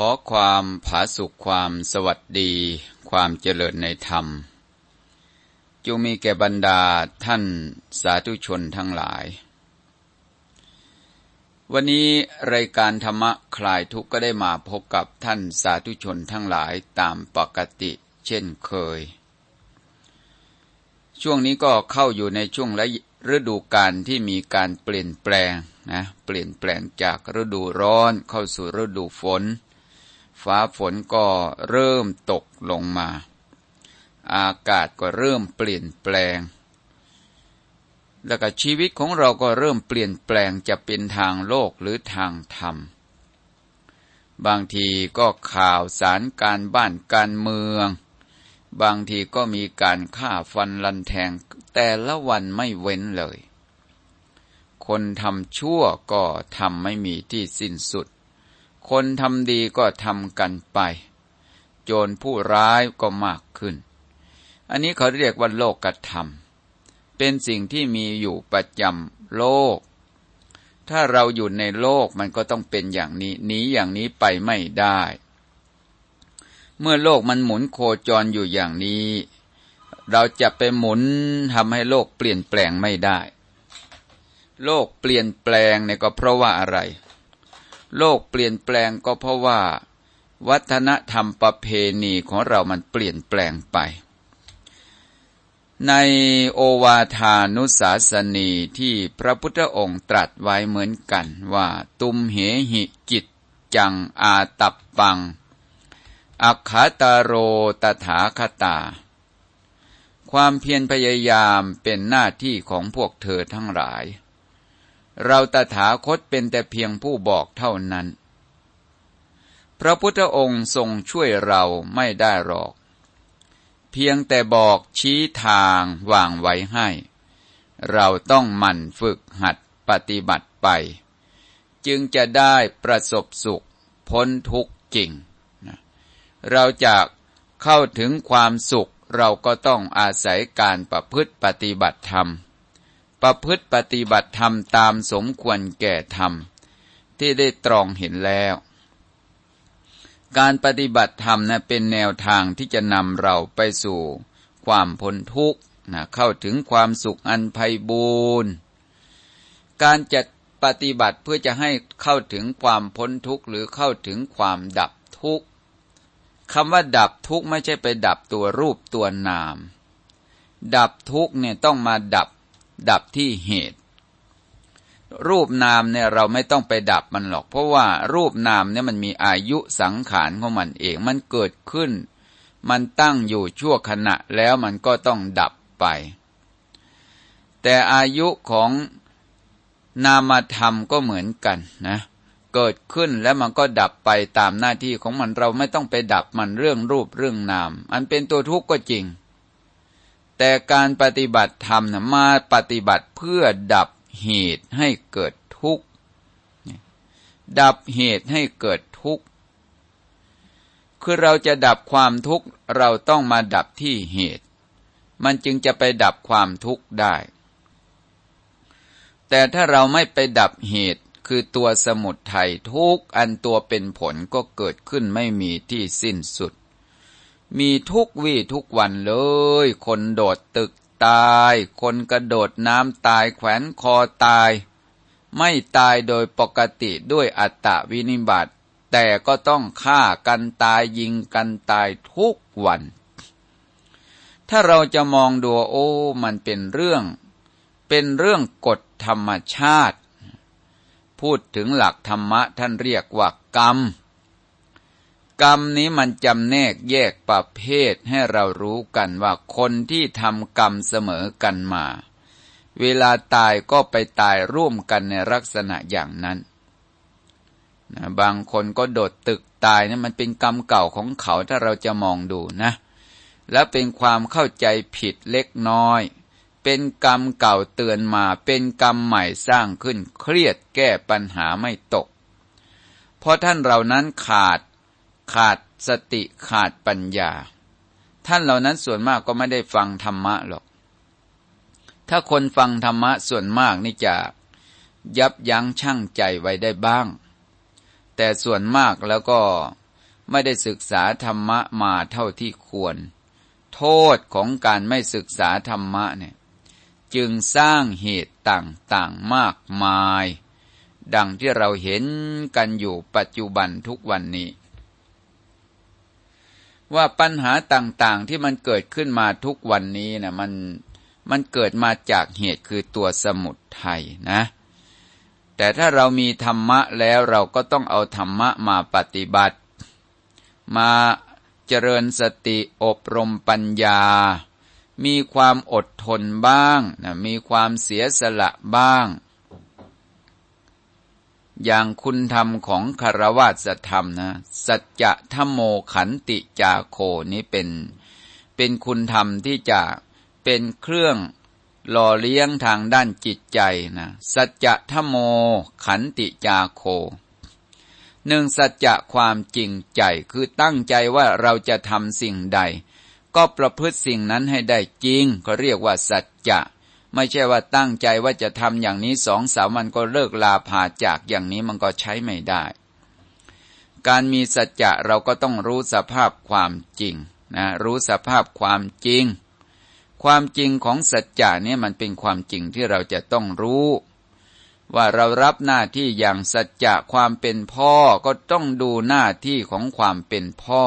ขอความผาสุขความสวัสดี ความเจริญในธรรมจงมีแก่บรรดาท่านสาธุชนทั้งหลาย วันนี้รายการธรรมะคลายทุกข์ก็ได้มาพบกับท่านสาธุชนทั้งหลายตามปกติเช่นเคย ช่วงนี้ก็เข้าอยู่ในช่วงและฤดูกาลที่มีการเปลี่ยนแปลงนะเปลี่ยนแปลงจากฤดูร้อนเข้าสู่ฤดูฝน ฟ้าฝนก็เริ่มตกลงมา อากาศก็เริ่มเปลี่ยนแปลง แล้วก็ชีวิตของเราก็เริ่มเปลี่ยนแปลงจะเป็นทางโลกหรือทางธรรม บางทีก็ข่าวสารการบ้านการเมือง บางทีก็มีการฆ่าฟันลันแทงแต่ละวันไม่เว้นเลย คนทำชั่วก็ทำไม่มีที่สิ้นสุด คนทำดีก็ทำกันไป โจรผู้ร้ายก็มากขึ้น อันนี้เขาเรียกว่าโลกกระทำเป็นสิ่งที่มีอยู่ประจำโลก ถ้าเราอยู่ในโลกมันก็ต้องเป็นอย่างนี้หนีอย่างนี้ไปไม่ได้ เมื่อโลกมันหมุนโคจรอยู่อย่างนี้ เราจะไปหมุนทำให้โลกเปลี่ยนแปลงไม่ได้ โลกเปลี่ยนแปลงเนี่ยก็เพราะว่าอะไร โลกเปลี่ยนแปลงก็เพราะว่า วัฒนธรรมประเพณีของเรามันเปลี่ยนแปลงไป ในโอวาทานุสาสนีที่พระพุทธองค์ตรัสไว้เหมือนกันว่า ตุมเหหิจิตจังอาตับปัง อัคขาตาโรตถาคตา ความเพียรพยายามเป็นหน้าที่ของพวกเธอทั้งหลาย เราตถาคตเป็นแต่เพียงผู้บอกเท่านั้น พระพุทธองค์ทรงช่วยเราไม่ได้หรอก เพียงแต่บอกชี้ทางวางไว้ให้ เราต้องหมั่นฝึกหัดปฏิบัติไป จึงจะได้ประสบสุขพ้นทุกข์จริง เราจะเข้าถึงความสุขเราก็ต้องอาศัยการประพฤติปฏิบัติธรรม ประพฤติปฏิบัติธรรมตามสมควรแก่ธรรม ที่ได้ตรองเห็นแล้ว การปฏิบัติธรรมนะเป็นแนวทางที่จะนำเราไปสู่ความพ้นทุกข์นะเข้าถึงความสุขอันไพบูรณ์การจัดปฏิบัติเพื่อจะให้เข้าถึงความพ้นทุกข์หรือเข้าถึงความดับทุกข์คำว่าดับทุกข์ไม่ใช่ไปดับตัวรูปตัวนาม ดับทุกข์เนี่ยต้องมาดับ ดับที่เหตุ รูปนามเนี่ยเราไม่ต้องไปดับมันหรอก เพราะว่ารูปนามเนี่ยมันมีอายุสังขารของมันเอง มันเกิดขึ้น มันตั้งอยู่ชั่วขณะแล้วมันก็ต้องดับไป แต่อายุของนามธรรมก็เหมือนกันนะเกิดขึ้นแล้วมันก็ดับไปตามหน้าที่ของมันเราไม่ต้องไปดับมันเรื่องรูปเรื่องนาม อันเป็นตัวทุกข์ก็จริง แต่การปฏิบัติธรรมนะมาปฏิบัติเพื่อดับเหตุให้เกิดทุกข์ ดับเหตุให้เกิดทุกข์ คือเราจะดับความทุกข์เราต้องมาดับที่เหตุ มันจึงจะไปดับความทุกข์ได้ แต่ถ้าเราไม่ไปดับเหตุคือตัวสมุทัยทุกอันตัวเป็นผลก็เกิดขึ้นไม่มีที่สิ้นสุด มีทุกวี่ทุกวันเลย คนโดดตึกตาย คนกระโดดน้ำตายแขวนคอตาย ไม่ตายโดยปกติด้วยอัตตวินิบัติแต่ก็ต้องฆ่ากันตายยิงกันตายทุกวัน ถ้าเราจะมองดูโอ้มันเป็นเรื่อง เป็นเรื่องกฎธรรมชาติ พูดถึงหลักธรรมะท่านเรียกว่ากรรม กรรมนี้มันจำแนกแยกประเภทให้เรารู้กันว่าคนที่ทำกรรมเสมอกันมา เวลาตายก็ไปตายร่วมกันในลักษณะอย่างนั้นนะบางคนก็โดดตึกตายนะมันเป็นกรรมเก่าของเขาถ้าเราจะมองดูนะ แล้วเป็นความเข้าใจผิดเล็กน้อย เป็นกรรมเก่าเตือนมา เป็นกรรมใหม่สร้างขึ้นเครียดแก้ปัญหาไม่ตก เพราะท่านเหล่านั้นขาด ขาดสติขาดปัญญา ท่านเหล่านั้นส่วนมากก็ไม่ได้ฟังธรรมะหรอก ถ้าคนฟังธรรมะส่วนมากนี่จะยับยั้งชั่งใจไว้ได้บ้าง แต่ส่วนมากแล้วก็ไม่ได้ศึกษาธรรมะมาเท่าที่ควร โทษของการไม่ศึกษาธรรมะเนี่ยจึงสร้างเหตุต่างๆมากมาย ดังที่เราเห็นกันอยู่ปัจจุบันทุกวันนี้ ว่าปัญหาต่างๆที่มันเกิดขึ้นมาทุกวันนี้นะมันมันเกิดมาจากเหตุคือตัวสมุทัยนะ แต่ถ้าเรามีธรรมะแล้วเราก็ต้องเอาธรรมะมาปฏิบัติ มาเจริญสติอบรมปัญญา มีความอดทนบ้างนะมีความเสียสละบ้าง อย่างคุณธรรมของคารวาสธรรมนะ สัจจะธรรมโมขันติจาโคนี้เป็น เป็นคุณธรรมที่จะเป็นเครื่องหล่อเลี้ยงทางด้านจิตใจนะสัจจะธโมขันติจาโคหนึ่งสัจจะความจริงใจคือตั้งใจว่าเราจะทำสิ่งใด ก็ประพฤติสิ่งนั้นให้ได้จริง ก็เรียกว่าสัจจะ ไม่ใช่ว่าตั้งใจว่าจะทำอย่างนี้สองสามวันก็เลิกลาพาจากอย่างนี้มันก็ใช้ไม่ได้ การมีสัจจะเราก็ต้องรู้สภาพความจริงนะรู้สภาพความจริง ความจริงของสัจจะเนี่ยมันเป็นความจริงที่เราจะต้องรู้ ว่าเรารับหน้าที่อย่างสัจจะความเป็นพ่อก็ต้องดูหน้าที่ของความเป็นพ่อ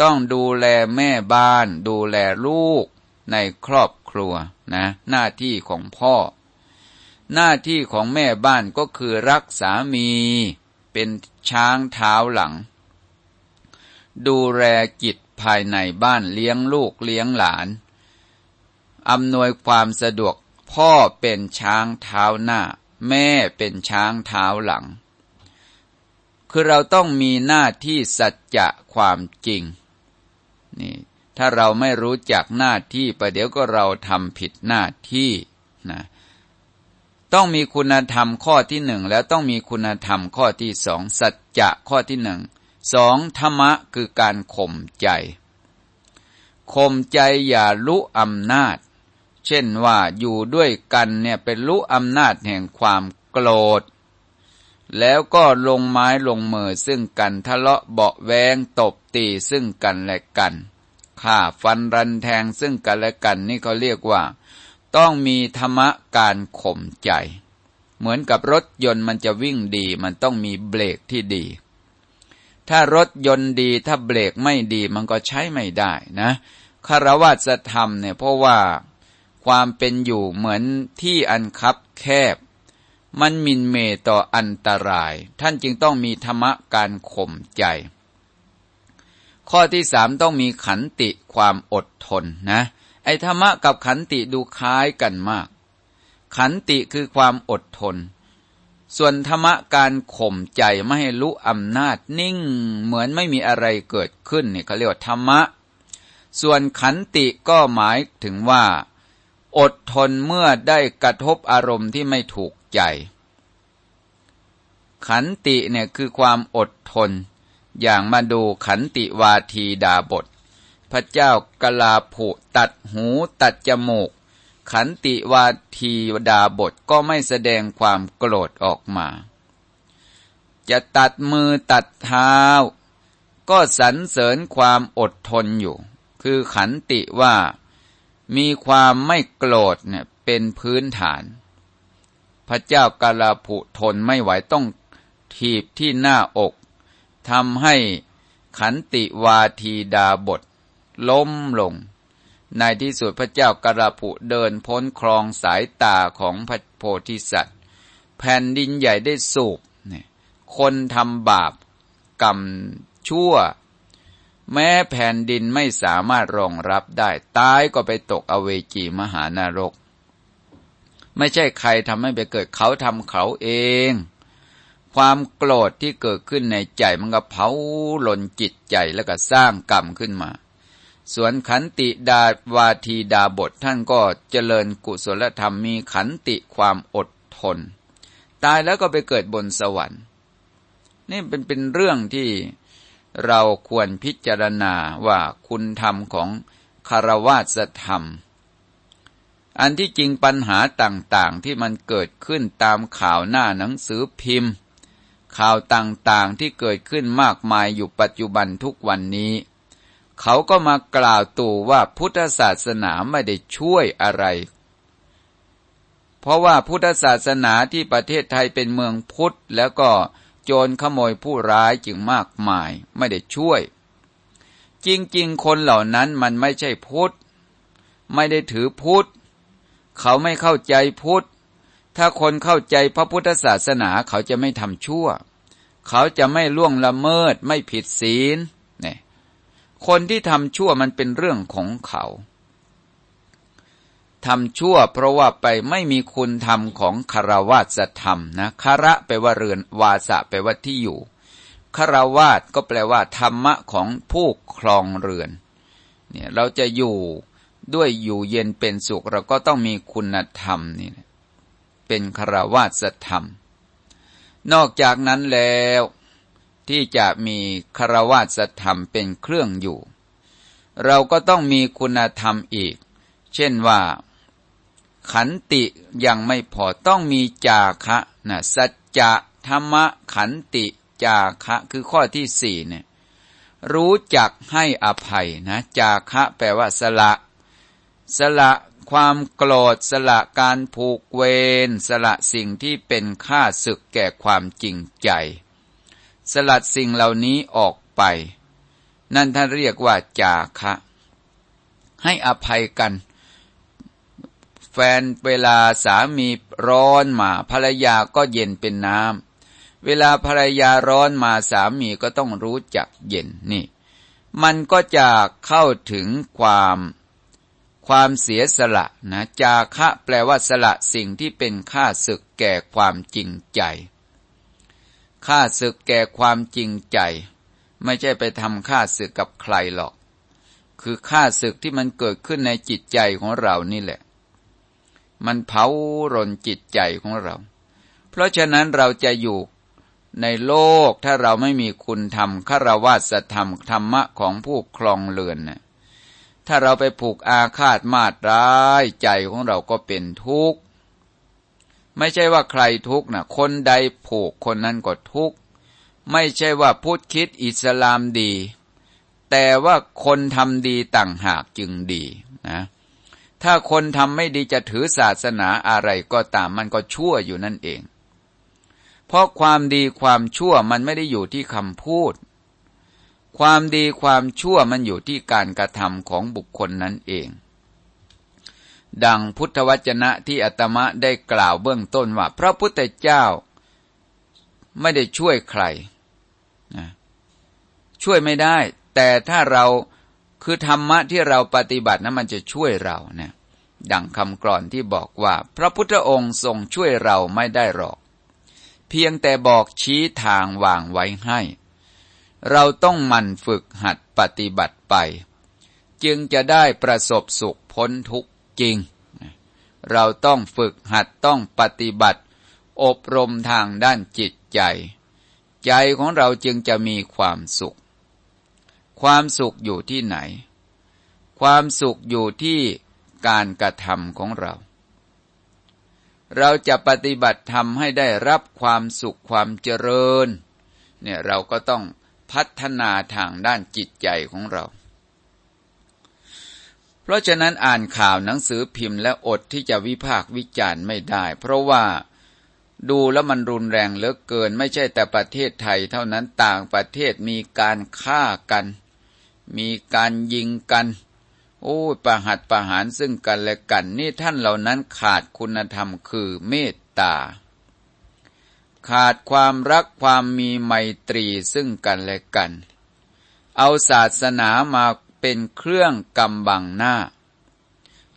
ต้องดูแลแม่บ้าน ดูแลลูกในครอบครัว นะหน้าที่ของพ่อ หน้าที่ของแม่บ้านก็คือรักสามีเป็นช้างเท้าหลัง ดูแลกิจภายในบ้านเลี้ยงลูกเลี้ยงหลาน อำนวยความสะดวกพ่อเป็นช้างเท้าหน้า แม่เป็นช้างเท้าหลัง คือเราต้องมีหน้าที่สัจจะความจริงนี่ ถ้าเราไม่รู้จักหน้าที่ประเดี๋ยวก็เราทำผิดหน้าที่นะต้องมีคุณธรรมข้อที่หนึ่งแล้วต้องมีคุณธรรมข้อที่สองสัจจะข้อที่หนึ่งสองธรรมะคือการข่มใจข่มใจอย่าลุอำนาจ เช่นว่าอยู่ด้วยกันเนี่ยเป็นรู้อำนาจแห่งความโกรธ แล้วก็ลงไม้ลงมือซึ่งกันทะเลาะเบาแวงตบตีซึ่งกันและกัน ฆ่าฟันรันแทงซึ่งกันและกันนี่เขาเรียกว่า ต้องมีธรรมะการข่มใจ เหมือนกับรถยนต์มันจะวิ่งดี มันต้องมีเบรกที่ดี ถ้ารถยนต์ดีถ้าเบรกไม่ดีมันก็ใช้ไม่ได้นะคารวะธรรมเนี่ยเพราะว่าความเป็นอยู่เหมือนที่อันคับแคบ มันมินเมต่ออันตราย ท่านจึงต้องมีธรรมะการข่มใจ ข้อที่สามต้องมีขันติความอดทนนะ ไอ้ธรรมะกับขันติดูคล้ายกันมาก ขันติคือความอดทน ส่วนธรรมะการข่มใจไม่ให้รู้อำนาจนิ่งเหมือนไม่มีอะไรเกิดขึ้นนี่เขาเรียกว่าธรรมะ ส่วนขันติก็หมายถึงว่า อดทนเมื่อได้กระทบอารมณ์ที่ไม่ถูกใจ ขันติเนี่ยคือความอดทน อย่างมาดูขันติวาทีดาบท พระเจ้ากลาภุตัดหูตัดจมูก ขันติวาทีดาบทก็ไม่แสดงความโกรธออกมา จะตัดมือตัดเท้า ก็สรรเสริญความอดทนอยู่ คือขันติว่ามีความไม่โกรธเนี่ยเป็นพื้นฐาน พระเจ้ากาลาภุทนไม่ไหวต้องถีบที่หน้าอก ทำให้ขันติวาทีดาบท ล้มลง ในที่สุดพระเจ้ากาลาภุเดินพ้นคลองสายตาของพระโพธิสัตว์ แผ่นดินใหญ่ได้สูบ คนทำบาปกรรมชั่ว แม้แผ่นดินไม่สามารถรองรับได้ ตายก็ไปตกอเวจีมหานรก ไม่ใช่ใครทำให้ไปเกิดเขาทำเขาเอง ความโกรธที่เกิดขึ้นในใจมันก็เผาหล่นจิตใจแล้วก็สร้างกรรมขึ้นมา ส่วนขันติดาวาทีดาบทท่านก็เจริญกุศลธรรมมีขันติความอดทน ตายแล้วก็ไปเกิดบนสวรรค์ นี่เป็นเป็นเรื่องที่เราควรพิจารณาว่าคุณธรรมของคารวาสธรรม อันที่จริงปัญหาต่างๆที่มันเกิดขึ้นตามข่าวหน้าหนังสือพิมพ์ ข่าวต่างๆที่เกิดขึ้นมากมายอยู่ปัจจุบันทุกวันนี้ เขาก็มากล่าวตู่ว่าพุทธศาสนาไม่ได้ช่วยอะไร เพราะว่าพุทธศาสนาที่ประเทศไทยเป็นเมืองพุทธ แล้วก็โจรขโมยผู้ร้ายจึงมากมายไม่ได้ช่วย จริงๆ คนเหล่านั้นมันไม่ใช่พุทธ ไม่ได้ถือพุทธ เขาไม่เข้าใจพุทธ ถ้าคนเข้าใจพระพุทธศาสนาเขาจะไม่ทำชั่ว เขาจะไม่ล่วงละเมิดไม่ผิดศีลเนี่ยคนที่ทำชั่วมันเป็นเรื่องของเขาทำชั่วเพราะว่าไปไม่มีคุณธรรมของคารวาสธรรมนะคาระแปลว่าเรือนวาสะแปลว่าที่อยู่คารวาสก็แปลว่า ธรรมะของผู้ครองเรือนเนี่ยเราจะอยู่ด้วยอยู่เย็นเป็นสุขเราก็ต้องมีคุณธรรมนี่ เป็นคารวาสธรรม นอกจากนั้นแล้ว ที่จะมีคารวาสธรรมเป็นเครื่องอยู่ เราก็ต้องมีคุณธรรมอีก เช่นว่า ขันติยังไม่พอต้องมีจาคะนะสัจจะธรรมะขันติจาคะคือข้อที่สี่เนี่ยรู้จักให้อภัยนะจาคะแปลว่าสละ สละ ความโกรธสละการผูกเวรสละสิ่งที่เป็นค่าศึกแก่ความจริงใจ สลัดสิ่งเหล่านี้ออกไป นั่นท่านเรียกว่าจาคะ ให้อภัยกัน แฟนเวลาสามีร้อนมาภรรยาก็เย็นเป็นน้ำเวลาภรรยาร้อนมาสามีก็ต้องรู้จักเย็นนี่ มันก็จะเข้าถึงความ ความเสียสละนะจาคะแปลว่าสละสิ่งที่เป็นค่าศึกแก่ความจริงใจค่าศึกแก่ความจริงใจ ไม่ใช่ไปทำค่าศึกกับใครหรอก คือค่าศึกที่มันเกิดขึ้นในจิตใจของเรานี่แหละ มันเผารนจิตใจของเรา เพราะฉะนั้นเราจะอยู่ในโลกถ้าเราไม่มีคุณธรรมคารวาสธรรมธรรมะของผู้คลองเรือนนะ ถ้าเราไปผูกอาฆาตมาตร้ายใจของเราก็เป็นทุกข์ ไม่ใช่ว่าใครทุกข์นะคนใดผูกคนนั้นก็ทุกข์ ไม่ใช่ว่าพุทธคิดอิสลามดี แต่ว่าคนทำดีต่างหากจึงดีนะถ้าคนทำไม่ดีจะถือศาสนาอะไรก็ตามมันก็ชั่วอยู่นั่นเอง เพราะความดีความชั่วมันไม่ได้อยู่ที่คำพูด ความดีความชั่วมันอยู่ที่การกระทำของบุคคลนั้นเอง ดังพุทธวจนะที่อาตมะได้กล่าวเบื้องต้นว่า พระพุทธเจ้าไม่ได้ช่วยใครนะช่วยไม่ได้ แต่ถ้าเราคือธรรมะที่เราปฏิบัตินั้นมันจะช่วยเรานะดังคำกรอนที่บอกว่า พระพุทธองค์ทรงช่วยเราไม่ได้หรอก เพียงแต่บอกชี้ทางวางไว้ให้ เราต้องหมั่นฝึกหัดปฏิบัติไป จึงจะได้ประสบสุขพ้นทุกข์จริง เราต้องฝึกหัดต้องปฏิบัติ อบรมทางด้านจิตใจ ใจของเราจึงจะมีความสุข ความสุขอยู่ที่ไหน ความสุขอยู่ที่การกระทำของเรา เราจะปฏิบัติธรรมให้ได้รับความสุขความเจริญเนี่ยเราก็ต้อง พัฒนาทางด้านจิตใจของเรา เพราะฉะนั้นอ่านข่าวหนังสือพิมพ์และอดที่จะวิพากษ์วิจารณ์ไม่ได้ เพราะว่าดูแล้วมันรุนแรงเหลือเกิน ไม่ใช่แต่ประเทศไทยเท่านั้นต่างประเทศมีการฆ่ากัน มีการยิงกัน โอ้ประหัตประหารซึ่งกันและกัน นี่ท่านเหล่านั้นขาดคุณธรรมคือเมตตา ขาดความรักความมีไมตรีซึ่งกันและกัน เอาศาสนามาเป็นเครื่องกำบังหน้า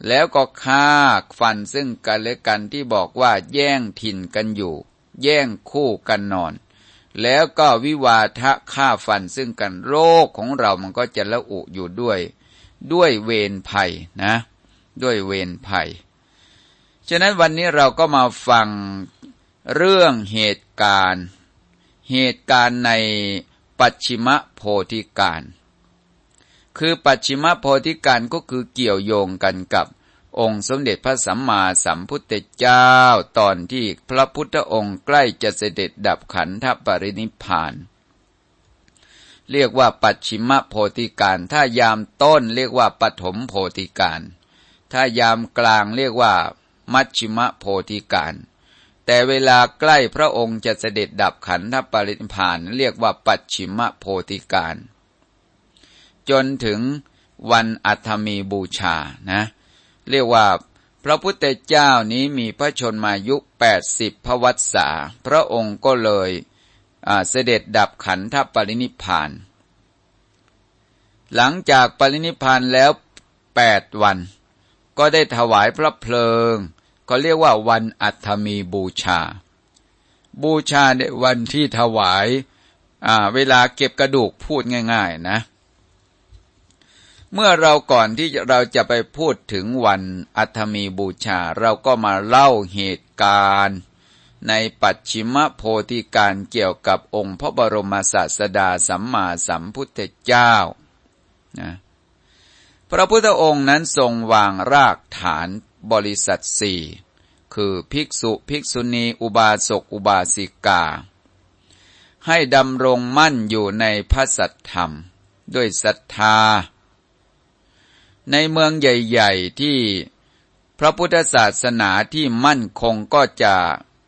แล้วก็ฆ่าฟันซึ่งกันและกันที่บอกว่าแย่งถิ่นกันอยู่ แย่งคู่กันนอน แล้วก็วิวาทะฆ่าฟันซึ่งกันโรคของเรามันก็จะละอุอยู่ด้วย ด้วยเวรภัยนะ ด้วยเวรภัย ฉะนั้นวันนี้เราก็มาฟัง เรื่องเหตุการณ์ เหตุการณ์ในปัจฉิมโพธิการ คือปัจฉิมโพธิการก็คือเกี่ยวโยงกันกับองค์สมเด็จพระสัมมาสัมพุทธเจ้าตอนที่พระพุทธองค์ใกล้จะเสด็จดับขันธปรินิพาน เรียกว่าปัจฉิมโพธิการ ถ้ายามต้นเรียกว่าปฐมโพธิการ ถ้ายามกลางเรียกว่า มัชชิมโพธิการ แต่เวลาใกล้พระองค์จะเสด็จดับขันธปรินิพานเรียกว่าปัจฉิมโพธิการ จนถึงวันอัฐมีบูชานะ เรียกว่าพระพุทธเจ้านี้มีพระชนมายุแปดสิบพระวัตษาพระองค์ก็เลยเสด็จดับขันธปรินิพาน หลังจากปรินิพานแล้วแปดวัน ก็ได้ถวายพระเพลิง ก็เรียกว่าวันอัฐมีบูชา บูชาในวันที่ถวายเวลาเก็บกระดูกพูดง่าย ๆนะ เมื่อเราก่อนที่เราจะไปพูดถึงวันอัฐมีบูชา เราก็มาเล่าเหตุการณ์ในปัจฉิมโพธิการเกี่ยวกับองค์พระบรมศาสดาสัมมาสัมพุทธเจ้านะพระพุทธองค์นั้นทรงวางรากฐาน บริษัทสี่คือภิกษุภิกษุณีอุบาสกอุบาสิกา ให้ดำรงมั่นอยู่ในพระสัทธรรม ด้วยศรัทธา ในเมืองใหญ่ๆที่พระพุทธศาสนาที่มั่นคงก็จะ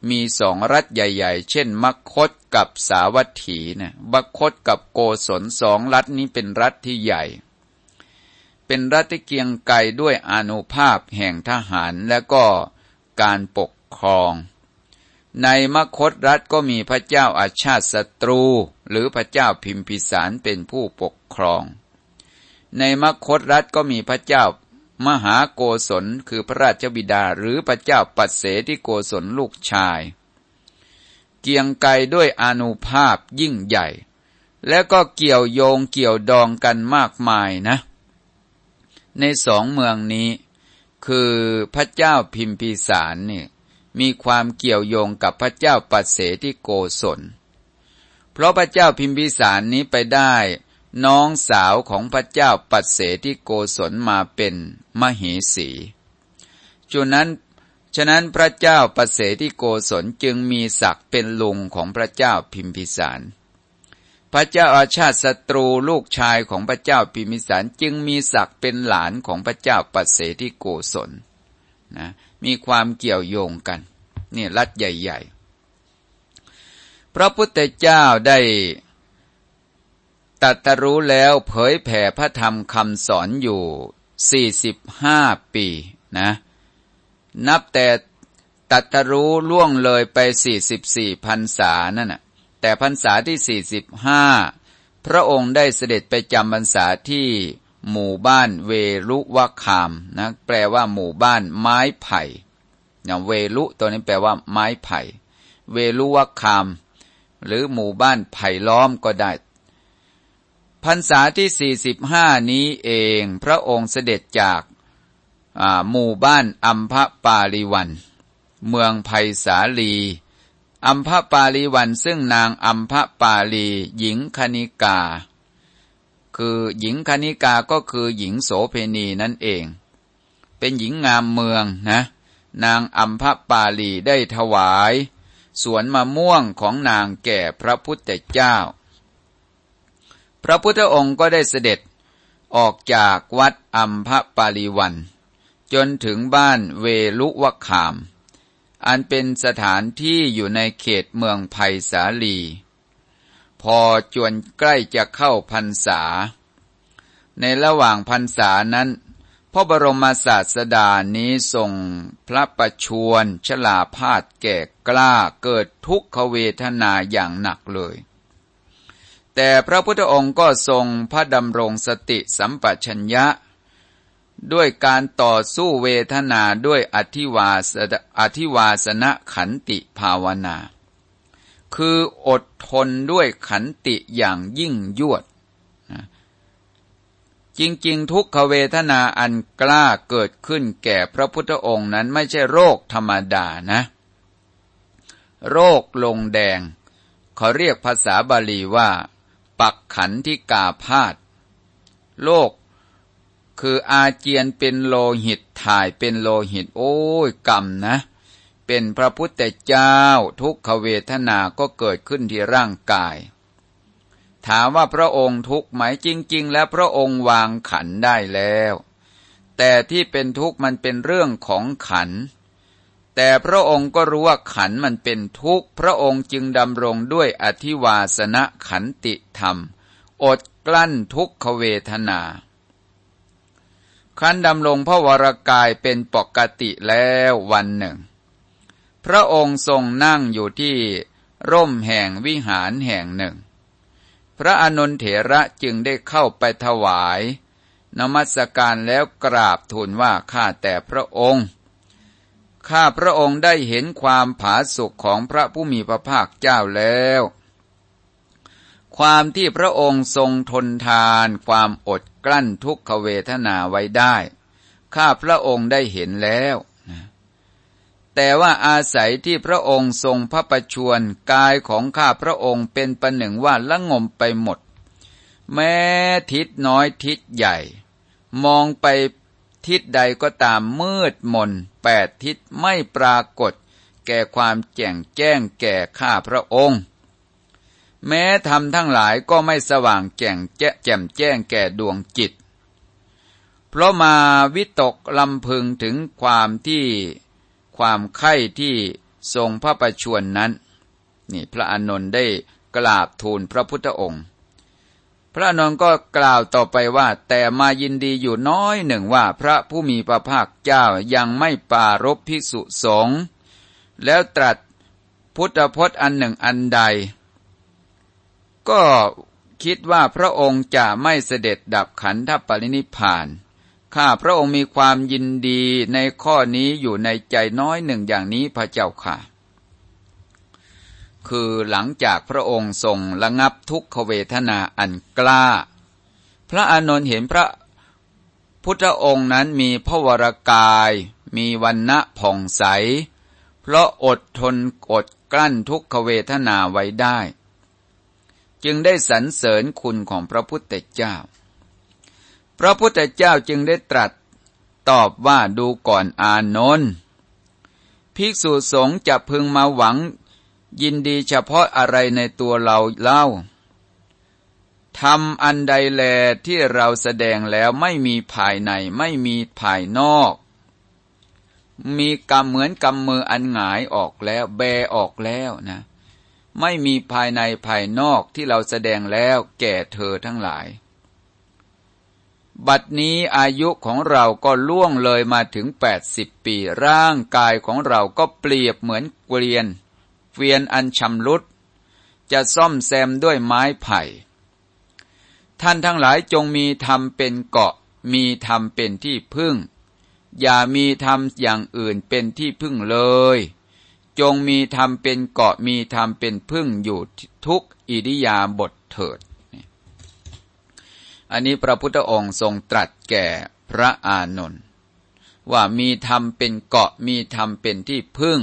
มีสองรัฐใหญ่ ๆ เช่น มคตกับสาวัตถีนะมคตกับโกศลสองรัฐนี้เป็นรัฐที่ใหญ่ เป็นรัฐที่เกียงไกลด้วยอนุภาพแห่งทหารและก็การปกครอง ในมคตรัฐก็มีพระเจ้าอาชาติศัตรู หรือพระเจ้าพิมพิสารเป็นผู้ปกครอง ในมคตรัฐก็มีพระเจ้ามหาโกศลคือพระราชบิดาหรือพระเจ้าปัสเสที่โกศลลูกชาย เกียงไกลด้วยอนุภาพยิ่งใหญ่ และก็เกี่ยวโยงเกี่ยวดองกันมากมายนะ ในสองเมืองนี้ คือพระเจ้าพิมพิสารนี่มีความเกี่ยวโยงกับพระเจ้าปัสเสที่โกศล เพราะพระเจ้าพิมพิสารนี้ไปได้น้องสาวของพระเจ้าปัสเสที่โกศลมาเป็นมเหสีจุนั้นฉะนั้นพระเจ้าปัสเสที่โกศลจึงมีศักดิ์เป็นลุงของพระเจ้าพิมพิสาร พระเจ้าอาชาติศัตรูลูกชายของพระเจ้าพิมิสารจึงมีศักดิ์เป็นหลานของพระเจ้าปัสเสที่โกศลนะมีความเกี่ยวโยงกันนี่รัฐใหญ่ ๆ พระพุทธเจ้าได้ตัตรู้แล้วเผยแผ่พระธรรมคำสอนอยู่ 45 ปีนะนับแต่ตัตรู้ล่วงเลยไป 44พรรษานั่นน่ะ แต่พรรษาที่45พระองค์ได้เสด็จไปจำพรรษาที่หมู่บ้านเวรุวะคามนะแปลว่าหมู่บ้านไม้ไผ่อย่างเวรุตัวนี้แปลว่าไม้ไผ่ เวรุวะคาม หรือหมู่บ้านไผ่ล้อมก็ได้พรรษาที่45นี้เองพระองค์เสด็จจากหมู่บ้านอัมพปาลีวัน เมืองไผ่สาลี อัมพปาลีวันซึ่งนางอัมพปาลี หญิงคณิกา คือหญิงคณิกาก็คือหญิงโสเพณีนั่นเอง เป็นหญิงงามเมืองนะนางอัมพปาลีได้ถวาย สวนมะม่วงของนางแก่พระพุทธเจ้า พระพุทธองค์ก็ได้เสด็จออกจากวัดอัมพปาลีวัน จนถึงบ้านเวลุวคาม อันเป็นสถานที่อยู่ในเขตเมืองไผ่สาลี พอจวนใกล้จะเข้าพรรษา ในระหว่างพรรษานั้นพระบรมศาสดานี้ทรงพระประชวรชลาพาดแก่กล้าเกิดทุกขเวทนาอย่างหนักเลย แต่พระพุทธองค์ก็ทรงพระดำรงสติสัมปชัญญะ ด้วยการต่อสู้เวทนาด้วยอธิวาสอธิวาสนะขันติภาวนา คืออดทนด้วยขันติอย่างยิ่งยวด จริงๆ ทุกขเวทนาอันกล้าเกิดขึ้นแก่พระพุทธองค์นั้นไม่ใช่โรคธรรมดานะ โรคลงแดง เขาเรียกภาษาบาลีว่า ปักขันที่กาพาดโรค คืออาเจียนเป็นโลหิตถ่ายเป็นโลหิต โอ้ยกรรมนะ เป็นพระพุทธเจ้าทุกขเวทนาก็เกิดขึ้นที่ร่างกาย ถามว่าพระองค์ทุกข์ไหมจริง ๆ แล้วพระองค์วางขันได้แล้ว แต่ที่เป็นทุกข์มันเป็นเรื่องของขัน แต่พระองค์ก็รู้ว่าขันมันเป็นทุกข์ พระองค์จึงดำรงด้วยอธิวาสนะขันติธรรม อดกลั้นทุกขเวทนา คันดำรงพระวรากายเป็นปกติแล้ววันหนึ่ง พระองค์ทรงนั่งอยู่ที่ร่มแห่งวิหารแห่งหนึ่ง พระอนุนเถระจึงได้เข้าไปถวาย นมัสการแล้วกราบทูลว่าข้าแต่พระองค์ ข้าพระองค์ได้เห็นความผาสุกของพระผู้มีพระภาคเจ้าแล้วความที่พระองค์ทรงทนทานความอด กลั้นทุกขเวทนาไว้ได้ ข้าพระองค์ได้เห็นแล้วแต่ว่าอาศัยที่พระองค์ทรงพระประชวรกายของข้าพระองค์เป็นประหนึ่งว่าละงมไปหมด แม้ทิศน้อยทิศใหญ่ มองไปทิศใดก็ตามมืดมนแปดทิศไม่ปรากฏ แก่ความแจ่งแจ้งแก่ข้าพระองค์ แม้ธรรมทั้งหลายก็ไม่สว่างแจ่งแจ่มแจ้งแก่ดวงจิต เพราะมาวิตกลำพึงถึงความที่ความไข้ที่ทรงพระประชวรนนั้น นี่พระอานนท์ได้กราบทูลพระพุทธองค์ พระอานนท์ก็กล่าวต่อไปว่าแต่มายินดีอยู่น้อยหนึ่งว่าพระผู้มีพระภาคเจ้ายังไม่ปารบภิกษุสงฆ์แล้วตรัสพุทธพจน์อันหนึ่งอันใด ก็คิดว่าพระองค์จะไม่เสด็จดับขันธปรินิพาน ข้าพระองค์มีความยินดีในข้อนี้อยู่ในใจน้อยหนึ่งอย่างนี้พระเจ้าค่ะ คือหลังจากพระองค์ทรงระงับทุกขเวทนาอันกล้า พระอานนท์เห็นพระพุทธองค์นั้นมีพระวรากาย มีวันณะผ่องใส เพราะอดทนอดกลั้นทุกขเวทนาไว้ได้ จึงได้สรรเสริญคุณของพระพุทธเจ้า พระพุทธเจ้าจึงได้ตรัสตอบว่าดูก่อนอานนท์ภิกษุสงฆ์จะพึงมาหวัง ยินดีเฉพาะอะไรในตัวเราเล่าทำอันใดแลที่เราแสดงแล้วไม่มีภายในไม่มีภายนอก มีกรรมเหมือนกำมืออันหงายออกแล้ว แบออกแล้วนะ ไม่มีภายในภายนอกที่เราแสดงแล้วแก่เธอทั้งหลาย บัดนี้อายุของเราก็ล่วงเลยมาถึงแปดสิบปีร่างกายของเราก็เปรียบเหมือนเกวียน เกวียนอันชำรุด จะซ่อมแซมด้วยไม้ไผ่ ท่านทั้งหลายจงมีธรรมเป็นเกาะ มีธรรมเป็นที่พึ่ง อย่ามีธรรมอย่างอื่นเป็นที่พึ่งเลย จงมีธรรมเป็นเกาะมีธรรมเป็นพึ่งอยู่ทุกอิริยาบถเถิด อันนี้พระพุทธองค์ทรงตรัสแก่พระอานนท์ว่ามีธรรมเป็นเกาะมีธรรมเป็นที่พึ่ง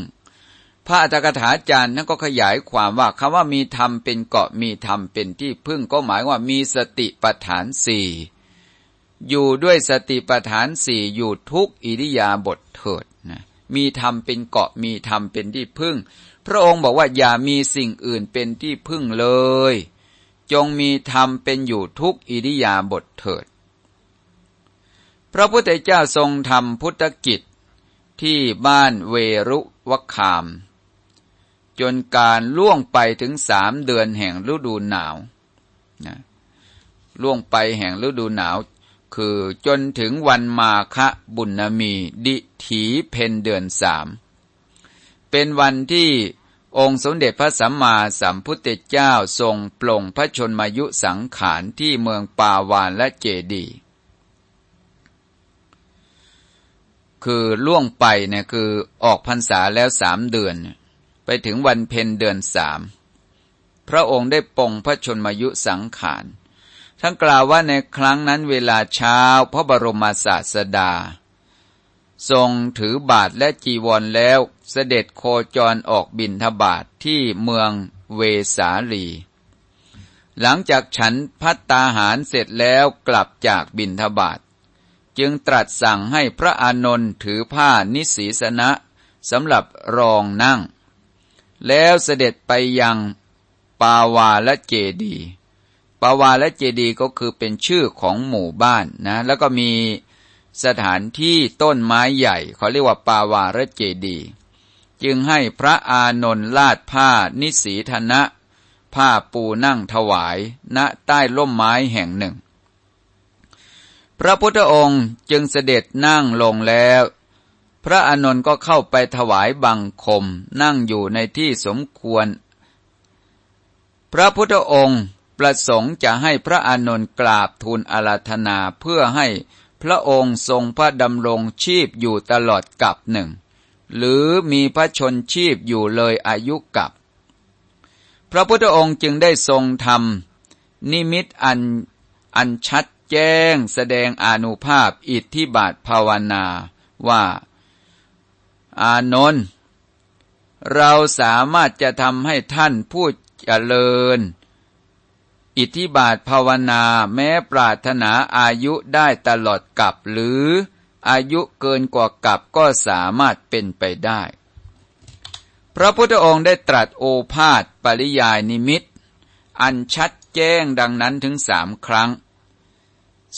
พระอัตถกถาจารย์นั้นก็ขยายความว่าคำว่ามีธรรมเป็นเกาะมีธรรมเป็นที่พึ่ง ก็หมายว่ามีสติปัฏฐานสี่อยู่ด้วยสติปัฏฐานสี่อยู่ทุกอิริยาบถเถิดนะ มีธรรมเป็นเกาะมีธรรมเป็นที่พึ่ง พระองค์บอกว่าอย่ามีสิ่งอื่นเป็นที่พึ่งเลย จงมีธรรมเป็นอยู่ทุกอิริยาบถเถิด พระพุทธเจ้าทรงทำพุทธกิจที่บ้านเวรุวคาม จนการล่วงไปถึงสามเดือนแห่งฤดูหนาวนะล่วงไปแห่งฤดูหนาว คือจนถึงวันมาคะบุญมี ดิถีเพนเดือนสามเป็นวันที่องค์สมเด็จพระสัมมาสัมพุทธเจ้าทรงปลงพระชนมายุสังขารที่เมืองปาวานและเจดี คือล่วงไปเนี่ยคือออกพรรษาแล้วสามเดือน ไปถึงวันเพนเดือนสามพระองค์ได้ปลงพระชนมายุสังขาร ท่านกล่าวว่าในครั้งนั้นเวลาเช้าพระบรมศาสดา ทรงถือบาทและจีวรแล้วเสด็จโคจรออกบินทบาทที่เมืองเวสาลี หลังจากฉันพัตตาหารเสร็จแล้วกลับจากบินทบาท จึงตรัสสั่งให้พระอานนท์ถือผ้านิสีสนะสำหรับรองนั่ง แล้วเสด็จไปยังปาวาและเจดี ปาวาและเจดีก็คือเป็นชื่อของหมู่บ้านนะ แล้วก็มีสถานที่ต้นไม้ใหญ่ เขาเรียกว่าปาวาและเจดี จึงให้พระอานนท์ลาดผ้านิสีธนะ ผ้าปูนั่งถวายณใต้ร่มไม้แห่งหนึ่ง พระพุทธองค์จึงเสด็จนั่งลงแล้ว พระอานนท์ก็เข้าไปถวายบังคมนั่งอยู่ในที่สมควร พระพุทธองค์ ประสงค์จะให้พระอานนท์กราบทูลอาราธนาเพื่อให้พระองค์ทรงพระดำรงชีพอยู่ตลอดกับหนึ่ง หรือมีพระชนชีพอยู่เลยอายุกับ พระพุทธองค์จึงได้ทรงทำนิมิตอันอันชัดแจ้งแสดงอนุภาพอิทธิบาทภาวนาว่า อานนท์เราสามารถจะทำให้ท่านผู้เจริญ อิทธิบาทภาวนาแม้ปรารถนาอายุได้ตลอดกับหรืออายุเกินกว่ากับก็สามารถเป็นไปได้ พระพุทธองค์ได้ตรัสโอภาษปริยายนิมิต อันชัดแจ้งดังนั้นถึงสามครั้ง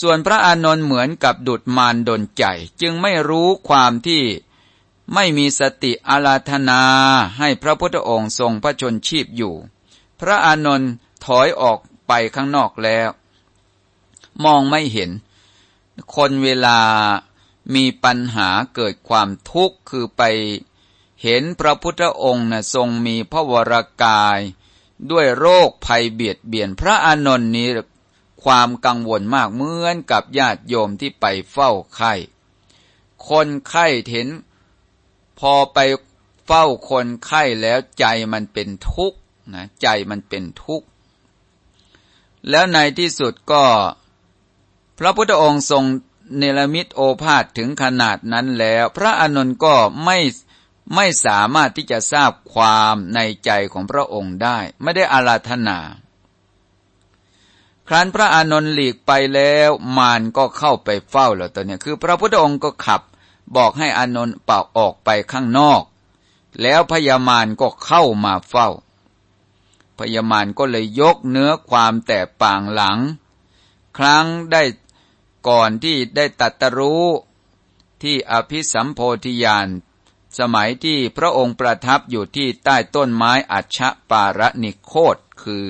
ส่วนพระอานนท์เหมือนกับดุดมารดนใจ จึงไม่รู้ความที่ไม่มีสติอาราธนาให้พระพุทธองค์ทรงพระชนชีพอยู่ พระอานนท์ถอยออก ไปข้างนอกแล้ว มองไม่เห็น คนเวลามีปัญหาเกิดความทุกข์คือไปเห็นพระพุทธองค์นะทรงมีพระวรากาย ด้วยโรคภัยเบียดเบียนพระอานนท์นี้ความกังวลมากเหมือนกับญาติโยมที่ไปเฝ้าไข้ คนไข้เห็น พอไปเฝ้าคนไข้แล้วใจมันเป็นทุกข์นะใจมันเป็นทุกข์ แล้วในที่สุดก็ พระพุทธองค์ทรงเนรมิตโอภาษถึงขนาดนั้นแล้ว พระอานนท์ก็ไม่ไม่สามารถที่จะทราบความในใจของพระองค์ได้ ไม่ได้อาราธนา ครั้นพระอานนท์หลีกไปแล้วมารก็เข้าไปเฝ้าแล้วตัวเนี้ยคือพระพุทธองค์ก็ขับบอกให้อานนท์เป่าออกไปข้างนอก แล้วพญามารก็เข้ามาเฝ้า พญามารก็เลยยกเนื้อความแต่ปางหลัง ครั้งได้ก่อนที่ได้ตัตรู้ที่อภิสัมโพธิญาณสมัยที่พระองค์ประทับอยู่ที่ใต้ต้นไม้อัชะปารณิโคตคือ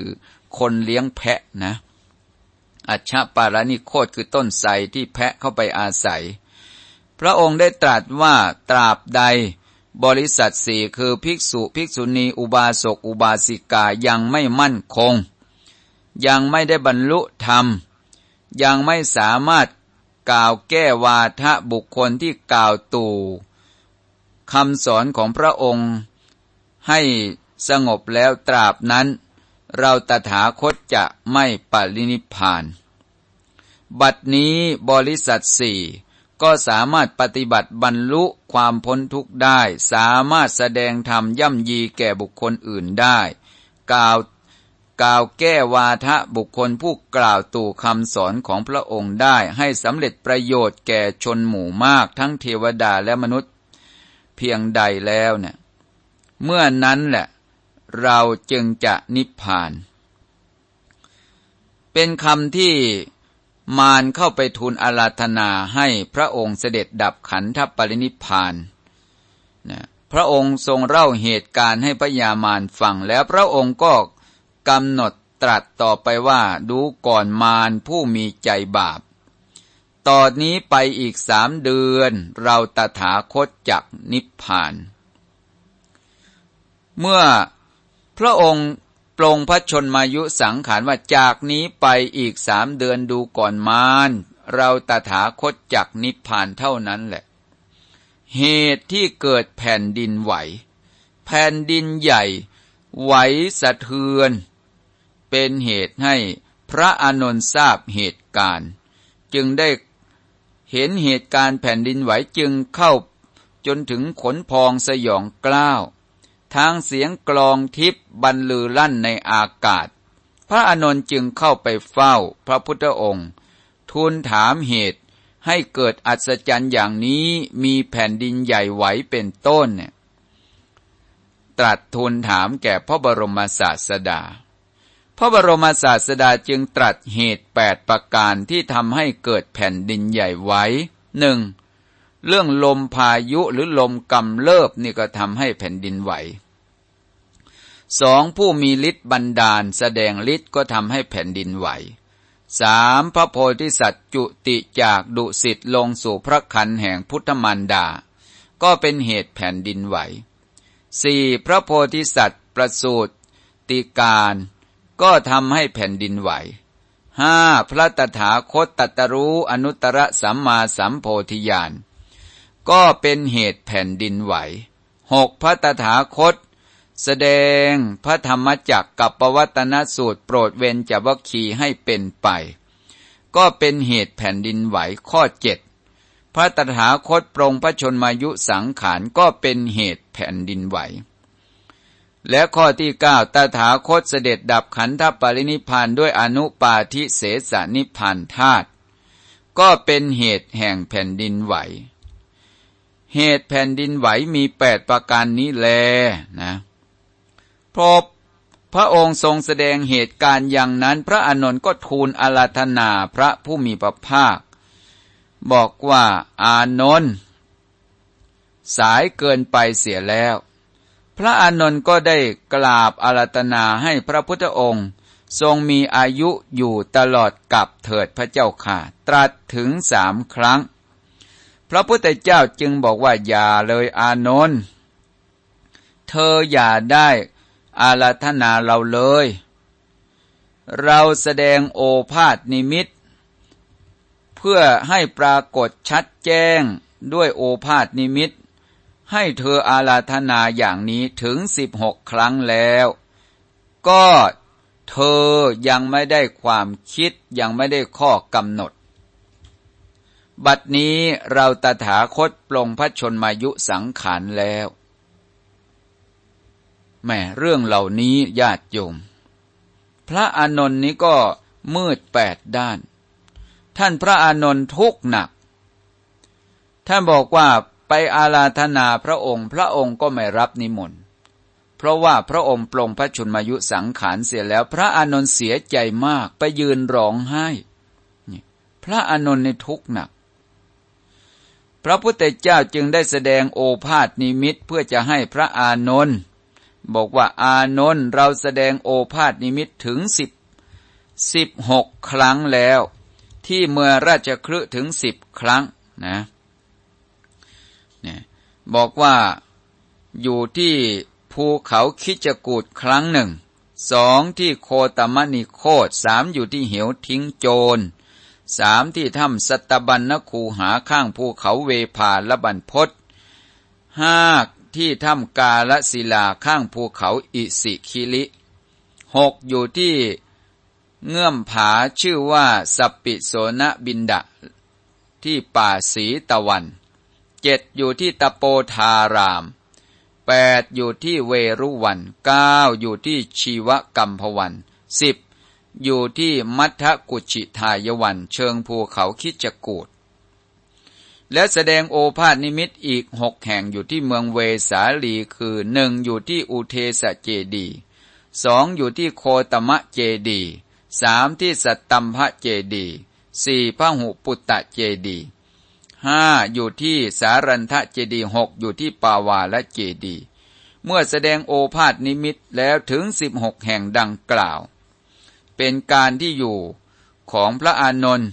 คนเลี้ยงแพะนะ อัชะปารณิโคตคือต้นไทรที่แพะเข้าไปอาศัย พระองค์ได้ตรัสว่าตราบใด บริษัทสี่คือภิกษุภิกษุณีอุบาสกอุบาสิกายังไม่มั่นคง ยังไม่ได้บรรลุธรรม ยังไม่สามารถกล่าวแก้วาทะบุคคลที่กล่าวตู่คำสอนของพระองค์ให้สงบแล้วตราบนั้น เราตถาคตจะไม่ปรินิพาน บัดนี้บริษัทสี่ก็สามารถปฏิบัติบรรลุ ความพ้นทุกข์ได้ สามารถแสดงธรรมย่ำยีแก่บุคคลอื่นได้ กล่าวกล่าวแก้วาทะบุคคลผู้กล่าวตู่คำสอนของพระองค์ได้ให้สำเร็จประโยชน์แก่ชนหมู่มากทั้งเทวดาและมนุษย์ เพียงใดแล้วเนี่ยเมื่อนั้นแหละเราจึงจะนิพพาน เป็นคำที่ มารเข้าไปทูลอาราธนาให้พระองค์เสด็จดับขันธปรินิพานนะพระองค์ทรงเล่าเหตุการณ์ให้พระยามารฟังแล้วพระองค์ก็กำหนดตรัสต่อไปว่าดูก่อนมารผู้มีใจบาปตอนนี้ไปอีกสามเดือน เราตถาคตจักนิพพาน เมื่อพระองค์ ปรงพระชนมายุสังขารว่าจากนี้ไปอีกสามเดือนดูก่อนมารเราตถาคตจักนิพพานเท่านั้นแหละ เหตุที่เกิดแผ่นดินไหว แผ่นดินใหญ่ ไหวสะเทือน เป็นเหตุให้พระอานนท์ทราบเหตุการณ์ จึงได้เห็นเหตุการณ์แผ่นดินไหวจึงเข้าจนถึงขนพองสยองกล้าว ทางเสียงกลองทิพบรรลือลั่นในอากาศ พระอานนท์จึงเข้าไปเฝ้าพระพุทธองค์ ทูลถามเหตุให้เกิดอัศจรรย์อย่างนี้มีแผ่นดินใหญ่ไหวเป็นต้นเนี่ยตรัสทูลถามแก่พระบรมศาสดา พระบรมศาสดาจึงตรัสเหตุแปดประการที่ทำให้เกิดแผ่นดินใหญ่ไหวหนึ่ง เรื่องลมพายุหรือลมกำเริบนี่ก็ทำให้แผ่นดินไหวสองผู้มีฤทธิ์บันดาลแสดงฤทธิ์ก็ทำให้แผ่นดินไหวสามพระโพธิสัตว์จุติจากดุสิตลงสู่พระคันแห่งพุทธมารดา ก็เป็นเหตุแผ่นดินไหวสี่พระโพธิสัตว์ประสูติติการก็ทำให้แผ่นดินไหวห้าพระตถาคตตัตรู้อนุตตรสัมมาสัมโพธิญาณ ก็เป็นเหตุแผ่นดินไหวหกพระตถาคต แสดงพระธรรมจักกับปวัตนสูตรโปรดเวนจวัคคีให้เป็นไป ก็เป็นเหตุแผ่นดินไหวข้อเจ็ดพระตถาคตปรงพระชนมายุสังขารก็เป็นเหตุแผ่นดินไหว และข้อที่เก้าตถาคตเสด็จดับขันธปรินิพานด้วยอนุปาทิเสสนิพานธาตุก็เป็นเหตุแห่งแผ่นดินไหว เหตุแผ่นดินไหวมีแปดประการนี้แลนะพบพระองค์ทรงแสดงเหตุการณ์อย่างนั้น พระอานนท์ก็ทูลอาราธนาพระผู้มีพระภาค บอกว่าอานนท์สายเกินไปเสียแล้ว พระอานนท์ก็ได้กราบอารัตนาให้พระพุทธองค์ ทรงมีอายุอยู่ตลอดกับเถิดพระเจ้าค่ะ ตรัสถึงสามครั้ง พระพุทธเจ้าจึงบอกว่าอย่าเลยอานนท์เธออย่าได้อารัธนาเราเลย เราแสดงโอภาษนิมิต เพื่อให้ปรากฏชัดแจ้งด้วยโอภาษนิมิต ให้เธออาราธนาอย่างนี้ถึงสิบหกครั้งแล้ว ก็เธอยังไม่ได้ความคิดยังไม่ได้ข้อกำหนด บัดนี้เราตถาคตปลงพระชนมายุสังขารแล้วแม่เรื่องเหล่านี้ญาติโยม พระอานนท์นี้ก็มืดแปดด้าน ท่านพระอานนท์ทุกหนัก ท่านบอกว่าไปอาราธนาพระองค์ พระองค์ก็ไม่รับนิมนต์เพราะว่าพระองค์ปลงพระชนมายุสังขารเสียแล้ว พระอานนท์เสียใจมากไปยืนร้องไห้ พระอานนท์ในทุกหนัก ระพุทธเจ้าจึงได้แสดงโอภาษนิมิตเพื่อจะให้พระอานนท์บอกว่าอานนท์เราแสดงโอภาษนิมิตถึงสิบสิบหกครั้งแล้ว ที่เมื่อราชครืถึงสิบครั้งนะเนี่ยบอกว่าอยู่ที่ภูเขาคิจกูดครั้งหนึ่งสองที่โคตมณิโคตสามอยู่ที่เหวทิ้งโจร สามที่ถ้ำสัตบันนคูหาข้างภูเขาเวภาละบันพศห้าที่ถ้ำกาลศิลาข้างภูเขาอิสิคิลิหกอยู่ที่เงื่อมผาชื่อว่าสปิโสนบินดะ ที่ป่าสีตะวันเจ็ดอยู่ที่ตะโปธารามแปดอยู่ที่เวรุวันเก้าอยู่ที่ชีวกัมพวันสิบ อยู่ที่มัทกุชิทายวันเชิงภูเขาคิจกูดและแสดงโอภาสนิมิตอีกหกแห่งอยู่ที่เมืองเวสาลีคือหนึ่งอยู่ที่อุเทนเจดีย์สองอยู่ที่โคตมะเจดีย์สามที่สัตตัมพะเจดีย์สี่พหุปุตตะเจดีย์ห้าอยู่ที่สารันทะเจดีย์หกอยู่ที่ปาวาละเจดีย์ เมื่อแสดงโอภาสนิมิตแล้วถึงสิบหกแห่งดังกล่าว เป็นการที่อยู่ของพระอานนท์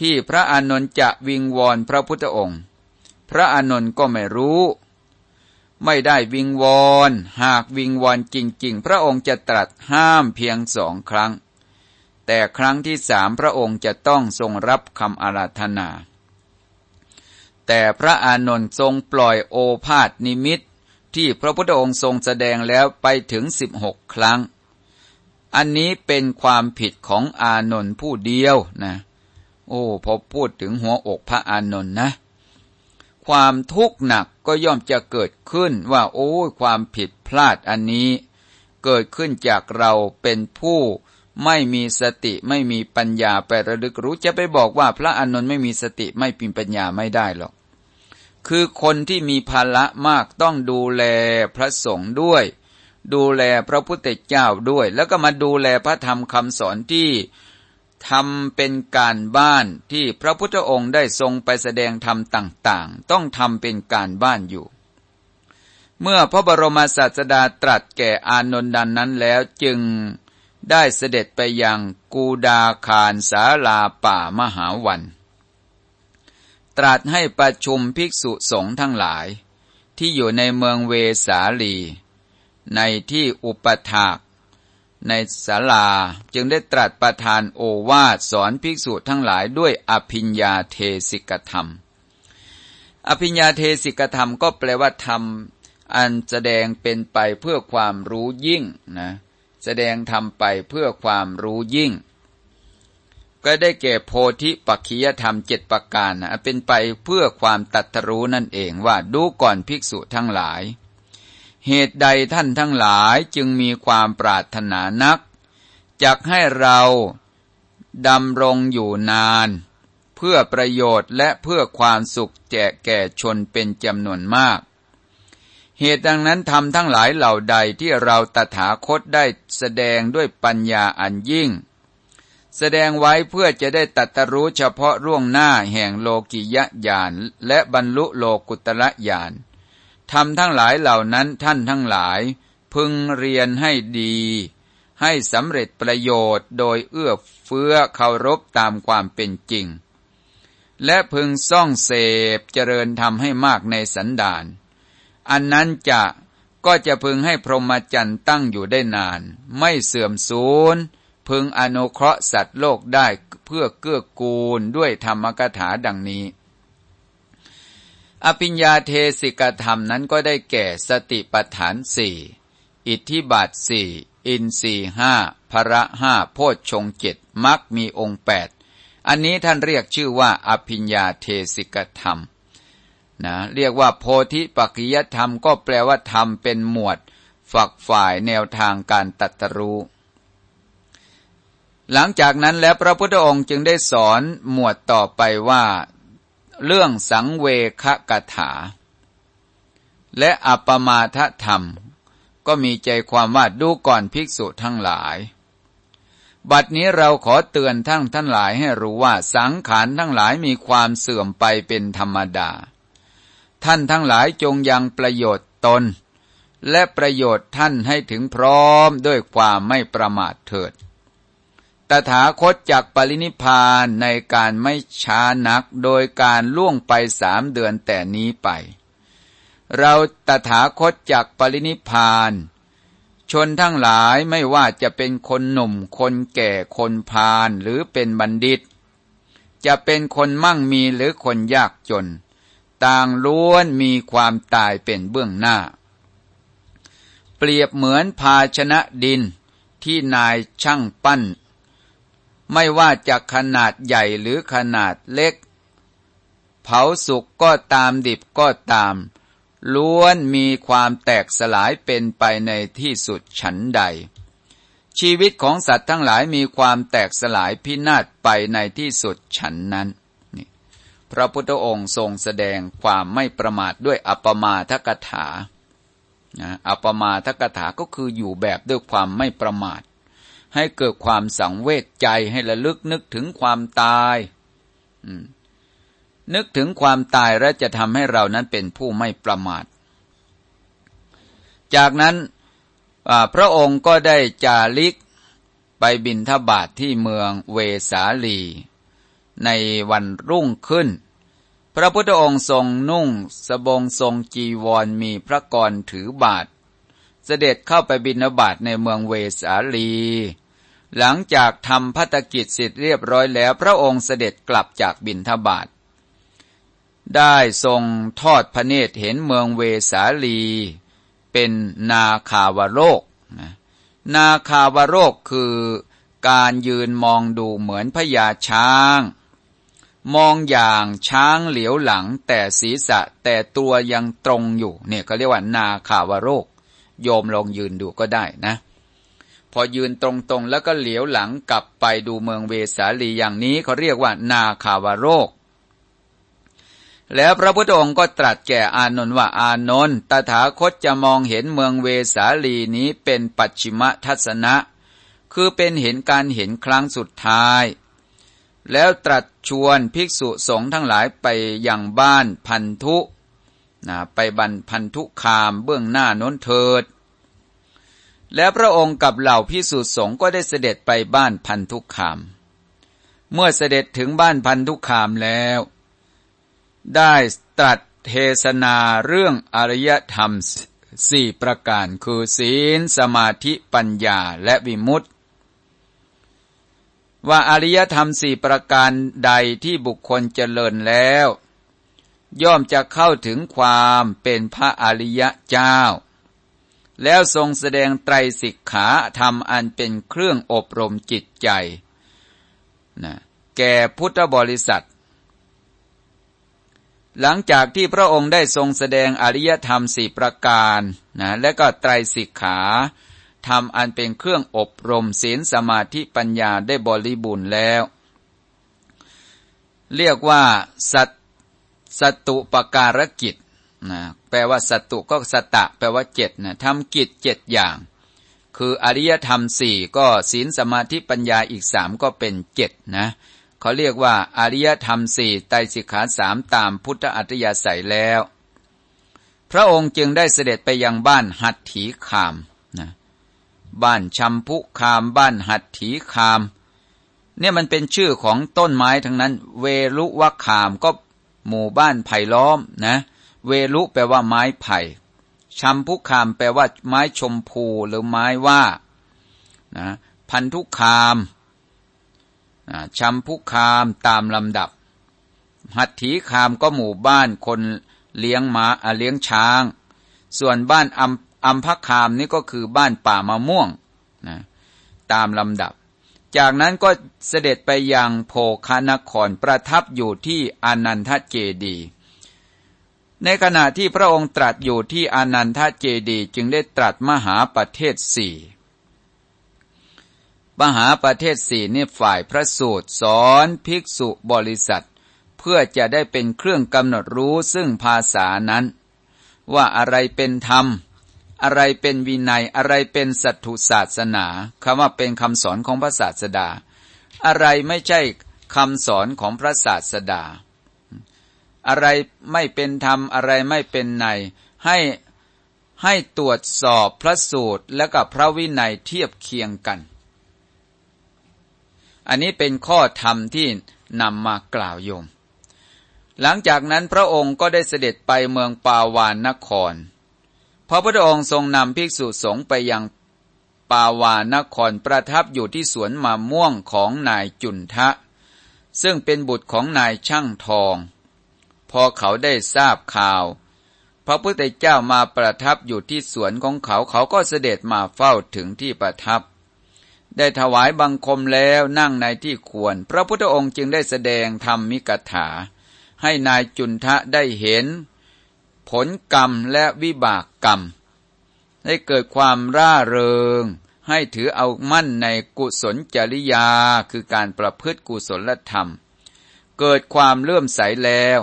ที่พระอานนท์จะวิงวอนพระพุทธองค์ พระอานนท์ก็ไม่รู้ ไม่ได้วิงวอนหากวิงวอนจริง ๆ พระองค์จะตรัสห้ามเพียงสองครั้ง แต่ครั้งที่สามพระองค์จะต้องทรงรับคำอาราธนา แต่พระอานนท์ทรงปล่อยโอภาษนิมิตที่พระพุทธองค์ทรงแสดงแล้วไปถึงสิบหกครั้ง อันนี้เป็นความผิดของอานนท์ผู้เดียวนะ โอ้พอพูดถึงหัวอกพระอานนท์นะ ความทุกข์หนักก็ย่อมจะเกิดขึ้นว่า โอ้ความผิดพลาดอันนี้ เกิดขึ้นจากเราเป็นผู้ไม่มีสติไม่มีปัญญาไประลึกรู้จะไปบอกว่าพระอานนท์ไม่มีสติไม่ปีปัญญาไม่ได้หรอก คือคนที่มีภาระมากต้องดูแลพระสงฆ์ด้วย ดูแลพระพุทธเจ้าด้วย แล้วก็มาดูแลพระธรรมคำสอนที่ทำเป็นการบ้านที่พระพุทธองค์ได้ทรงไปแสดงธรรมต่างๆ ต้องทำเป็นการบ้านอยู่ เมื่อพระบรมศาสดาตรัสแก่อานนท์ดันนั้นแล้วจึงได้เสด็จไปยังกูดาคารสาลาป่ามหาวัน ตรัสให้ประชุมภิกษุสงฆ์ทั้งหลาย ที่อยู่ในเมืองเวสาลี ในที่อุปถาก ในศาลาจึงได้ตรัสประทานโอวาทสอนภิกษุทั้งหลายด้วยอภิญญาเทศิกธรรม อภิญญาเทศิกธรรมก็แปลว่าธรรมอันแสดงเป็นไปเพื่อความรู้ยิ่งนะแสดงทำไปเพื่อความรู้ยิ่ง ก็ได้แก่โพธิปัจขิยธรรมเจ็ดประการนะเป็นไปเพื่อความตัดรู้นั่นเองว่าดูก่อนภิกษุทั้งหลาย เหตุใดท่านทั้งหลายจึงมีความปรารถนานักจักให้เราดำรงอยู่นาน เพื่อประโยชน์และเพื่อความสุขแจกแก่ชนเป็นจำนวนมาก เหตุดังนั้นทำทั้งหลายเหล่าใดที่เราตถาคตได้แสดงด้วยปัญญาอันยิ่ง แสดงไว้เพื่อจะได้ตัตรู้เฉพาะร่วงหน้าแห่งโลกิยะญาณและบรรลุโลกุตระญาณ ทำทั้งหลายเหล่านั้นท่านทั้งหลาย พึงเรียนให้ดี ให้สำเร็จประโยชน์โดยเอื้อเฟื้อเคารพตามความเป็นจริง และพึงซ่องเสพเจริญทำให้มากในสันดาน อันนั้นจะก็จะพึงให้พรหมจรรย์ตั้งอยู่ได้นาน ไม่เสื่อมสูญพึงอนุเคราะห์สัตว์โลกได้เพื่อเกื้อกูลด้วยธรรมกถาดังนี้ อภิญญาเทศิกธรรมนั้นก็ได้แก่สติปัฏฐานสี่อิทธิบาทสี่อินสี่ห้าพระห้าโพชฌงเจ็ดมักมีองค์แปดอันนี้ท่านเรียกชื่อว่าอภิญญาเทศิกธรรมนะเรียกว่าโพธิปัจจยธรรมก็แปลว่าธรรมเป็นหมวด ฝักฝ่ายแนวทางการตัตรู้ หลังจากนั้นแล้วพระพุทธองค์จึงได้สอนหมวดต่อไปว่า เรื่องสังเวคกถา และอัปมาทธรรม ก็มีใจความว่าดูก่อนภิกษุทั้งหลาย บัดนี้เราขอเตือนทั้งท่านหลายให้รู้ว่าสังขารทั้งหลายมีความเสื่อมไปเป็นธรรมดา ท่านทั้งหลายจงยังประโยชน์ตน และประโยชน์ท่านให้ถึงพร้อมด้วยความไม่ประมาทเถิด ตถาคตจากปรินิพานในการไม่ช้านักโดยการล่วงไปสามเดือนแต่นี้ไป เราตถาคตจากปรินิพาน ชนทั้งหลายไม่ว่าจะเป็นคนหนุ่ม คนแก่คนพาลหรือเป็นบัณฑิต จะเป็นคนมั่งมีหรือคนยากจน ต่างล้วนมีความตายเป็นเบื้องหน้า เปรียบเหมือนภาชนะดินที่นายช่างปั้น ไม่ว่าจะขนาดใหญ่หรือขนาดเล็ก เผาสุกก็ตามดิบก็ตาม ล้วนมีความแตกสลายเป็นไปในที่สุดฉันใด ชีวิตของสัตว์ทั้งหลายมีความแตกสลายพินาศไปในที่สุดฉันนั้นพระพุทธองค์ทรงแสดงความไม่ประมาทด้วยอัปมาทกถาอัปมาทกถาก็คืออยู่แบบด้วยความไม่ประมาท ให้เกิดความสังเวชใจให้ระลึกนึกถึงความตายนึกถึงความตายและจะทำให้เรานั้นเป็นผู้ไม่ประมาท จากนั้นพระองค์ก็ได้จาริกไปบินทบาทที่เมืองเวสาลี ในวันรุ่งขึ้น พระพุทธองค์ทรงนุ่งสบงทรงจีวรมีพระกรถือบาท เสด็จเข้าไปบิณฑบาตในเมืองเวสาลี หลังจากทำพัฒกิจเสร็จเรียบร้อยแล้ว พระองค์เสด็จกลับจากบิณฑบาตได้ทรงทอดพระเนตรเห็นเมืองเวสาลี เป็นนาคาวโรก นาคาวโรกคือการยืนมองดูเหมือนพญาช้าง มองอย่างช้างเหลียวหลังแต่ศีรษะแต่ตัวยังตรงอยู่ เนี่ยเขาเรียกว่านาคาวโรค โยมลองยืนดูก็ได้นะ พอยืนตรงๆ แล้วก็เหลียวหลังกลับไปดูเมืองเวสาลีอย่างนี้เขาเรียกว่านาคาวโรค แล้วพระพุทธองค์ก็ตรัสแก่อานนท์ว่าอานนท์ตถาคตจะมองเห็นเมืองเวสาลีนี้เป็นปัจฉิมทัศนะ คือเป็นเห็นการเห็นครั้งสุดท้าย แล้วตรัสชวนภิกษุสงฆ์ทั้งหลายไปยังบ้านพันธุนะไปบันพันธุคามเบื้องหน้าน้นเถิด แล้วพระองค์กับเหล่าพิสุสงฆ์ก็ได้เสด็จไปบ้านพันธุคาม เมื่อเสด็จถึงบ้านพันธุคามแล้ว ได้ตรัสเทศนาเรื่องอริยธรรมสี่ประการคือศีล สมาธิปัญญาและวิมุตติ ว่าอริยธรรมสี่ประการใดที่บุคคลเจริญแล้ว ย่อมจะเข้าถึงความเป็นพระอริยเจ้า แล้วทรงแสดงไตรสิกขาธรรมอันเป็นเครื่องอบรมจิตใจนะแก่พุทธบริษัท หลังจากที่พระองค์ได้ทรงแสดงอริยธรรมสี่ประการนะและก็ไตรสิกขาธรรมอันเป็นเครื่องอบรมศีลสมาธิปัญญาได้บริบูรณ์แล้ว เรียกว่าสัตสตุปการกิจ นะแปลว่าสัตุก็สตะ แปลว่าเจ็ดนะทำกิจเจ็ดอย่าง คืออริยธรรมสี่ก็ศีลสมาธิปัญญาอีกสามก็เป็นเจ็ดนะเขาเรียกว่าอริยธรรมสี่ไตรสิกขาสามตามพุทธอัตยาศัยแล้ว พระองค์จึงได้เสด็จไปยังบ้านหัตถีคามนะบ้านชัมพุคามบ้านหัตถีคาม เนี่ยมันเป็นชื่อของต้นไม้ทั้งนั้น เวลุวะคามก็หมู่บ้านไผ่ล้อมนะเเวลุแปลว่าไม้ไผ่ชัมพุคามแปลว่าไม้ชมพูหรือไม้ว่านะพันธุคามชัมพุคามตามลำดับ หัตถีคามก็หมู่บ้านคนเลี้ยงมาเลี้ยงช้าง ส่วนบ้านอัมอัมพคามนี่ก็คือบ้านป่ามะม่วงนะตามลำดับ จากนั้นก็เสด็จไปยังโพคานครประทับอยู่ที่อนันทเจดี ในขณะที่พระองค์ตรัสอยู่ที่อนันทเจดีจึงได้ตรัสมหาประเทศสี่มหาประเทศสี่นี่ฝ่ายพระสูตรสอนภิกษุบริษัท เพื่อจะได้เป็นเครื่องกำหนดรู้ซึ่งภาษานั้น ว่าอะไรเป็นธรรม อะไรเป็นวินัยอะไรเป็นสัตถุศาสนาคำว่าเป็นคำสอนของพระศาสดา อะไรไม่ใช่คำสอนของพระศาสดา อะไรไม่เป็นธรรมอะไรไม่เป็นในให้ให้ตรวจสอบพระสูตรและกับพระวินัยเทียบเคียงกัน อันนี้เป็นข้อธรรมที่นำมากล่าวโยม หลังจากนั้นพระองค์ก็ได้เสด็จไปเมืองปาวานนคร พระพุทธองค์ทรงนำภิกษุสงฆ์ไปยังปาวานครประทับอยู่ที่สวนมะม่วงของนายจุนทะ ซึ่งเป็นบุตรของนายช่างทอง พอเขาได้ทราบข่าว พระพุทธเจ้ามาประทับอยู่ที่สวนของเขาเขาก็เสด็จมาเฝ้าถึงที่ประทับ ได้ถวายบังคมแล้วนั่งในที่ควร พระพุทธองค์จึงได้แสดงธรรมมิกถา ให้นายจุนทะได้เห็น ผลกรรมและวิบากกรรมให้เกิดความร่าเริง ให้ถือเอามั่นในกุศลจริยาคือการประพฤติกุศลธรรม เกิดความเลื่อมใสแล้ว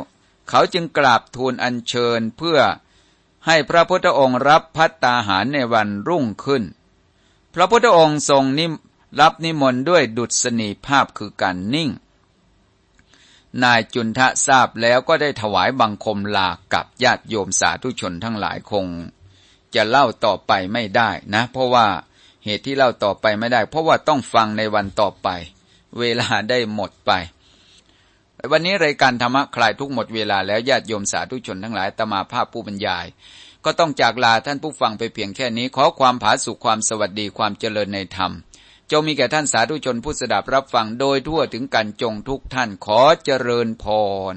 เขาจึงกราบทูลอัญเชิญเพื่อให้พระพุทธองค์รับพัตตาหารในวันรุ่งขึ้น พระพุทธองค์ทรงนิรับนิมนต์ด้วยดุษณีภาพคือการนิ่ง นายจุนทะทราบแล้วก็ได้ถวายบังคมลากับญาติโยมสาธุชนทั้งหลายคง จะเล่าต่อไปไม่ได้นะ เพราะว่าเหตุที่เล่าต่อไปไม่ได้ เพราะว่าต้องฟังในวันต่อไป เวลาได้หมดไป วันนี้รายการธรรมะคลายทุกหมดเวลาแล้วญาติโยมสาธุชนทั้งหลายตมาภาพผู้บรรยาย ก็ต้องจากลาท่านผู้ฟังไปเพียงแค่นี้ ขอความผาสุขความสวัสดีความเจริญในธรรมจงมีแก่ท่านสาธุชนผู้สดับรับฟังโดยทั่วถึงกันจงทุกท่านขอเจริญพร